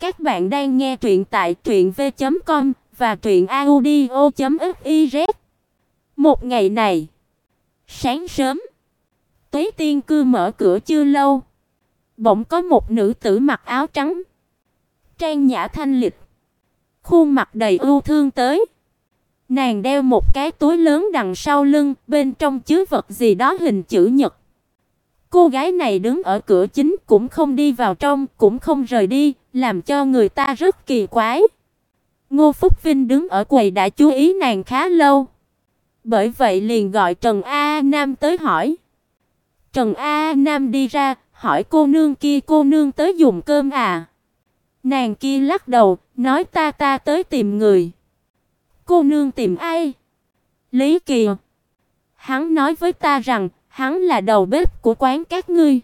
Các bạn đang nghe truyện tại truyệnv.com và truyệnaudio.fiz. Một ngày này, sáng sớm, Tuế Tiên cư mở cửa chưa lâu, bỗng có một nữ tử mặc áo trắng, trang nhã thanh lịch, khuôn mặt đầy ưu thương tới. Nàng đeo một cái túi lớn đằng sau lưng, bên trong chứa vật gì đó hình chữ nhật. Cô gái này đứng ở cửa chính cũng không đi vào trong, cũng không rời đi, làm cho người ta rất kỳ quái. Ngô Phúc Vinh đứng ở quầy đã chú ý nàng khá lâu. Bởi vậy liền gọi Trần A Nam tới hỏi. Trần A Nam đi ra, hỏi cô nương kia cô nương tới dùng cơm à? Nàng kia lắc đầu, nói ta ta tới tìm người. Cô nương tìm ai? Lý Kỳ. Hắn nói với ta rằng, hắn là đầu bếp của quán các ngươi.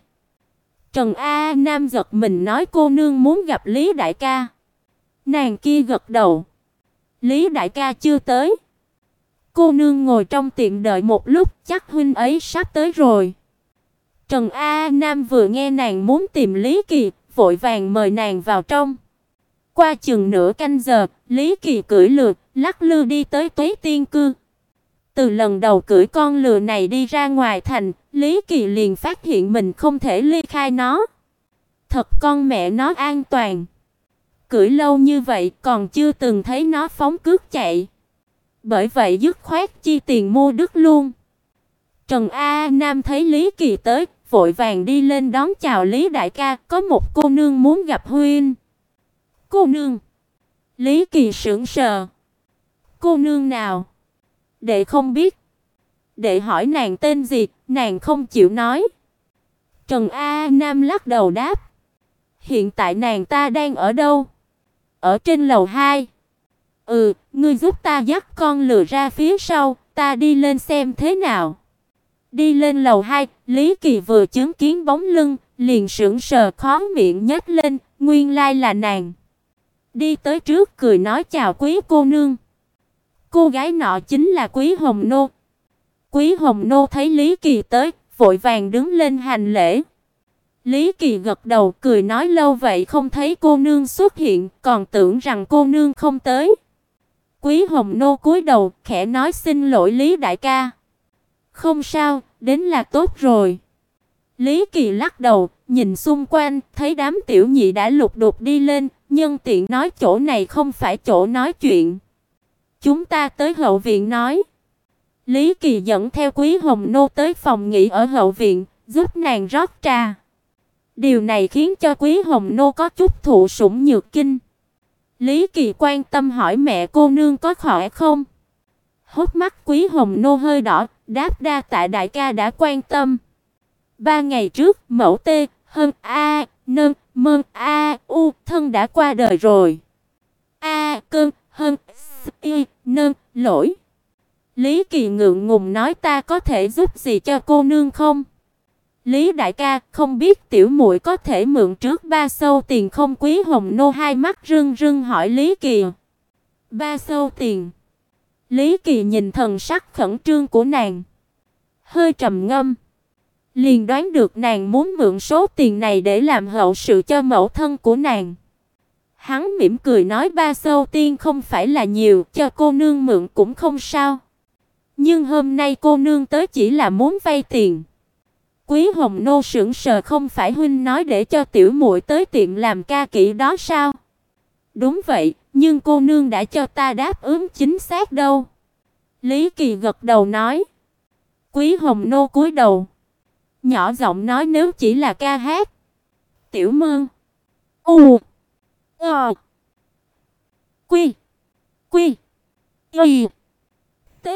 Trần A Nam giật mình nói cô nương muốn gặp Lý đại ca. Nàng kia gật đầu. Lý đại ca chưa tới. Cô nương ngồi trong tiệm đợi một lúc, chắc huynh ấy sắp tới rồi. Trần A Nam vừa nghe nàng muốn tìm Lý Kỳ, vội vàng mời nàng vào trong. Qua chừng nửa canh giờ, Lý Kỳ cưỡi lừa, lắc lư đi tới Tuế Tiên cư. Từ lần đầu cưỡi con lừa này đi ra ngoài thành, Lý Kỳ liền phát hiện mình không thể ly khai nó. Thật con mẹ nó an toàn. Cưỡi lâu như vậy còn chưa từng thấy nó phóng cước chạy. Bởi vậy dứt khoát chi tiền mua đứt luôn. Trần A Nam thấy Lý Kỳ tới, vội vàng đi lên đón chào Lý đại ca, có một cô nương muốn gặp huynh. Cô nương? Lý Kỳ sững sờ. Cô nương nào? Đệ không biết. Đệ hỏi nàng tên gì, nàng không chịu nói. Trần A Nam lắc đầu đáp. Hiện tại nàng ta đang ở đâu? Ở trên lầu 2. Ừ, ngươi giúp ta dắt con lừa ra phía sau, ta đi lên xem thế nào. Đi lên lầu 2, Lý Kỳ vừa chứng kiến bóng lưng, liền sững sờ khó miệng nhếch lên, nguyên lai là nàng. Đi tới trước cười nói chào quý cô nương. Cô gái nọ chính là Quý Hồng Nô. Quý Hồng Nô thấy Lý Kỳ tới, vội vàng đứng lên hành lễ. Lý Kỳ gật đầu cười nói lâu vậy không thấy cô nương xuất hiện, còn tưởng rằng cô nương không tới. Quý Hồng Nô cúi đầu, khẽ nói xin lỗi Lý đại ca. Không sao, đến là tốt rồi. Lý Kỳ lắc đầu, nhìn xung quanh, thấy đám tiểu nhị đã lục đục đi lên, nhân tiện nói chỗ này không phải chỗ nói chuyện. Chúng ta tới hậu viện nói. Lý Kỳ dẫn theo Quý Hồng Nô tới phòng nghỉ ở hậu viện, giúp nàng rót trà. Điều này khiến cho Quý Hồng Nô có chút thụ sủng nhược kinh. Lý Kỳ quan tâm hỏi mẹ cô nương có khỏe không? Hốc mắt Quý Hồng Nô hơi đỏ, đáp đa tạ đại ca đã quan tâm. Ba ngày trước, mẫu tê, hơn a, nương, mơn a, u, thân đã qua đời rồi. A, cơn, hơn y, nương, lỗi. Lý Kỳ ngượng ngùng nói ta có thể giúp gì cho cô nương không? Lý đại ca, không biết tiểu muội có thể mượn trước ba sâu tiền không? Quý Hồng nô hai mắt rưng rưng hỏi Lý Kỳ. Ba sâu tiền. Lý Kỳ nhìn thần sắc khẩn trương của nàng, hơi trầm ngâm, liền đoán được nàng muốn mượn số tiền này để làm hậu sự cho mẫu thân của nàng. Hắn mỉm cười nói ba sâu tiên không phải là nhiều, cho cô nương mượn cũng không sao. Nhưng hôm nay cô nương tới chỉ là muốn vay tiền. Quý Hồng nô sững sờ không phải huynh nói để cho tiểu muội tới tiệm làm ca kỹ đó sao? Đúng vậy, nhưng cô nương đã cho ta đáp ứng chính xác đâu. Lý Kỳ gật đầu nói. Quý Hồng nô cúi đầu, nhỏ giọng nói nếu chỉ là ca hát. Tiểu Mơn. U. Ờ. Quy. Quy. Y. T.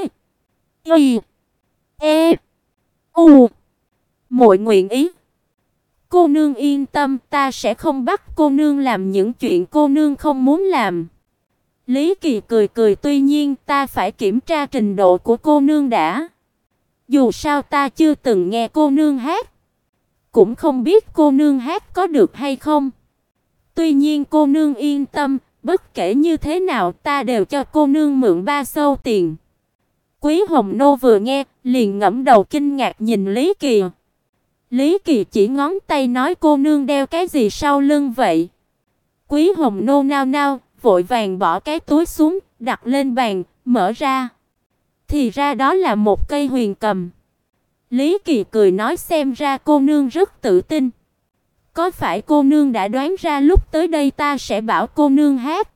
Y. E. U. Muội nguyện ý. Cô nương yên tâm, ta sẽ không bắt cô nương làm những chuyện cô nương không muốn làm. Lý Kỳ cười cười, tuy nhiên ta phải kiểm tra trình độ của cô nương đã. Dù sao ta chưa từng nghe cô nương hát, cũng không biết cô nương hát có được hay không. Tuy nhiên cô nương yên tâm, bất kể như thế nào ta đều cho cô nương mượn ba sâu tiền. Quý Hồng Nô vừa nghe, liền ngẫm đầu kinh ngạc nhìn Lý Kỳ. Lý Kỳ chỉ ngón tay nói cô nương đeo cái gì sau lưng vậy? Quý Hồng nô nao nao, vội vàng bỏ cái túi xuống, đặt lên bàn, mở ra. Thì ra đó là một cây huyền cầm. Lý Kỳ cười nói xem ra cô nương rất tự tin. Có phải cô nương đã đoán ra lúc tới đây ta sẽ bảo cô nương hát?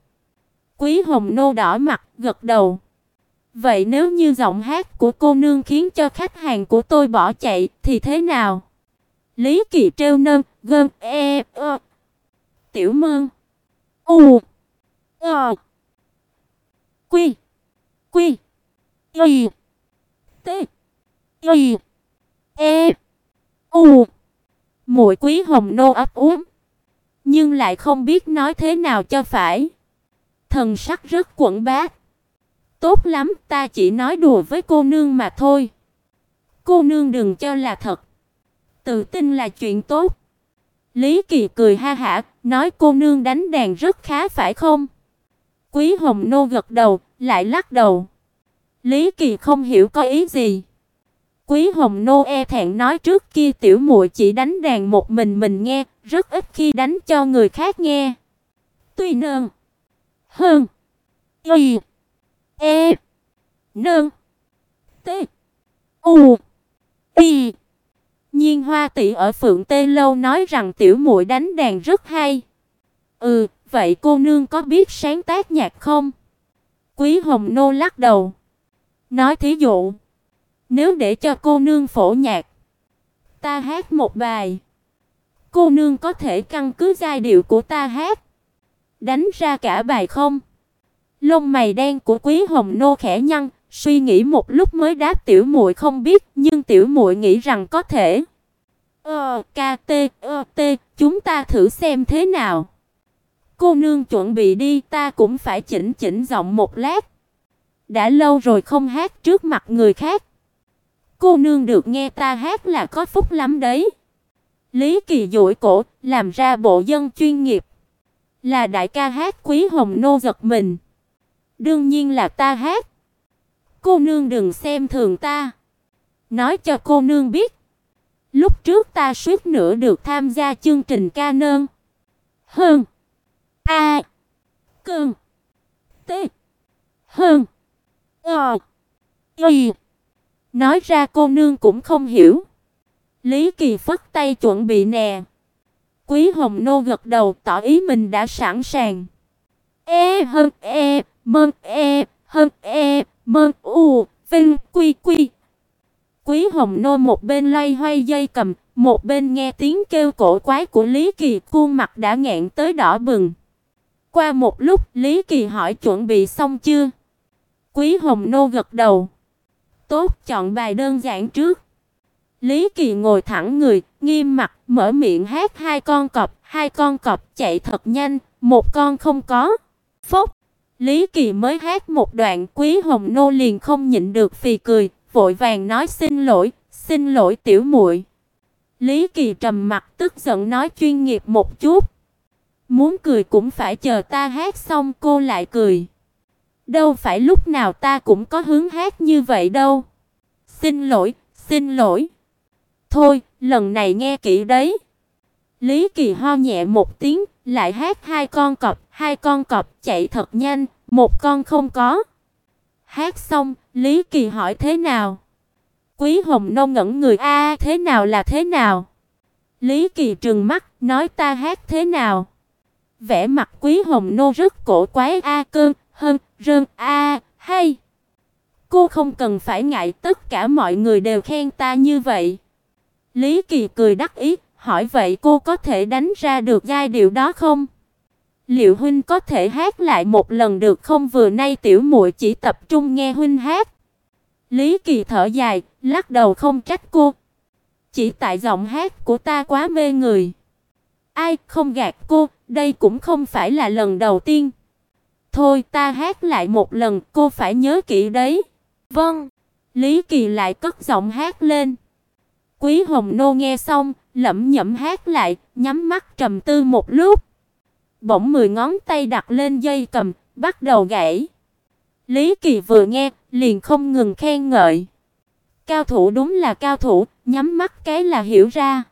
Quý Hồng nô đỏ mặt, gật đầu. Vậy nếu như giọng hát của cô nương khiến cho khách hàng của tôi bỏ chạy thì thế nào? Lý Kỳ trêu nơm, gơm, e, ơ. Tiểu Mơn. U. Ờ. Quy. Quy. Y. T. Y. E. U. Muội Quý Hồng nô ấp úng, nhưng lại không biết nói thế nào cho phải. Thần sắc rất quẩn bát. Tốt lắm, ta chỉ nói đùa với cô nương mà thôi. Cô nương đừng cho là thật. Tự tin là chuyện tốt. Lý Kỳ cười ha hả, nói cô nương đánh đàn rất khá phải không? Quý Hồng Nô gật đầu, lại lắc đầu. Lý Kỳ không hiểu có ý gì. Quý Hồng Nô e thẹn nói trước kia tiểu muội chỉ đánh đàn một mình mình nghe, rất ít khi đánh cho người khác nghe. Tuy nương hơn y e nương t u y Nhiên Hoa tỷ ở Phượng Tê lâu nói rằng tiểu muội đánh đàn rất hay. Ừ, vậy cô nương có biết sáng tác nhạc không? Quý Hồng Nô lắc đầu. Nói thí dụ, nếu để cho cô nương phổ nhạc, ta hát một bài, cô nương có thể căn cứ giai điệu của ta hát, đánh ra cả bài không? Lông mày đen của Quý Hồng Nô khẽ nhăn, suy nghĩ một lúc mới đáp tiểu muội không biết, nhưng tiểu muội nghĩ rằng có thể. Ờ, KT, ơ t, chúng ta thử xem thế nào. Cô nương chuẩn bị đi, ta cũng phải chỉnh chỉnh giọng một lát. Đã lâu rồi không hát trước mặt người khác. Cô nương được nghe ta hát là có phúc lắm đấy. Lý Kỳ duỗi cổ, làm ra bộ dân chuyên nghiệp. Là đại ca hát Quý Hồng nô giật mình. Đương nhiên là ta hát. Cô nương đừng xem thường ta. Nói cho cô nương biết, lúc trước ta suýt nữa được tham gia chương trình ca nương. Hơn A Cơn T Hơn Ờ Y Nói ra cô nương cũng không hiểu. Lý Kỳ phất tay chuẩn bị nè. Quý Hồng Nô gật đầu tỏ ý mình đã sẵn sàng. E hơn e, mơn e, hơn e, mơn u, vinh quy quy. Quý Hồng Nô một bên loay hoay dây cầm, một bên nghe tiếng kêu cổ quái của Lý Kỳ, khuôn mặt đã ngẹn tới đỏ bừng. Qua một lúc, Lý Kỳ hỏi chuẩn bị xong chưa? Quý Hồng Nô gật đầu. Tốt, chọn bài đơn giản trước. Lý Kỳ ngồi thẳng người, nghiêm mặt, mở miệng hát hai con cọp, hai con cọp chạy thật nhanh, một con không có. Phốc. Lý Kỳ mới hát một đoạn, Quý Hồng Nô liền không nhịn được phì cười, vội vàng nói xin lỗi, xin lỗi tiểu muội. Lý Kỳ trầm mặt tức giận nói chuyên nghiệp một chút. Muốn cười cũng phải chờ ta hát xong cô lại cười. Đâu phải lúc nào ta cũng có hướng hát như vậy đâu. Xin lỗi, xin lỗi. Thôi, lần này nghe kỹ đấy. Lý Kỳ ho nhẹ một tiếng, lại hát hai con cọp, hai con cọp chạy thật nhanh, một con không có. Hát xong, Lý Kỳ hỏi thế nào? Quý Hồng Nông ngẩn người a, thế nào là thế nào? Lý Kỳ trừng mắt, nói ta hát thế nào? Vẻ mặt Quý Hồng Nô rất cổ quái a cơn, hơn, rơn a, hay. Cô không cần phải ngại, tất cả mọi người đều khen ta như vậy. Lý Kỳ cười đắc ý, hỏi vậy cô có thể đánh ra được giai điệu đó không? Liệu huynh có thể hát lại một lần được không? Vừa nay tiểu muội chỉ tập trung nghe huynh hát. Lý Kỳ thở dài, lắc đầu không trách cô. Chỉ tại giọng hát của ta quá mê người. Ai không gạt cô, đây cũng không phải là lần đầu tiên. Thôi ta hát lại một lần, cô phải nhớ kỹ đấy. Vâng. Lý Kỳ lại cất giọng hát lên. Quý Hồng Nô nghe xong, lẩm nhẩm hát lại, nhắm mắt trầm tư một lúc. Bỗng mười ngón tay đặt lên dây cầm, bắt đầu gãy. Lý Kỳ vừa nghe, liền không ngừng khen ngợi. Cao thủ đúng là cao thủ, nhắm mắt cái là hiểu ra.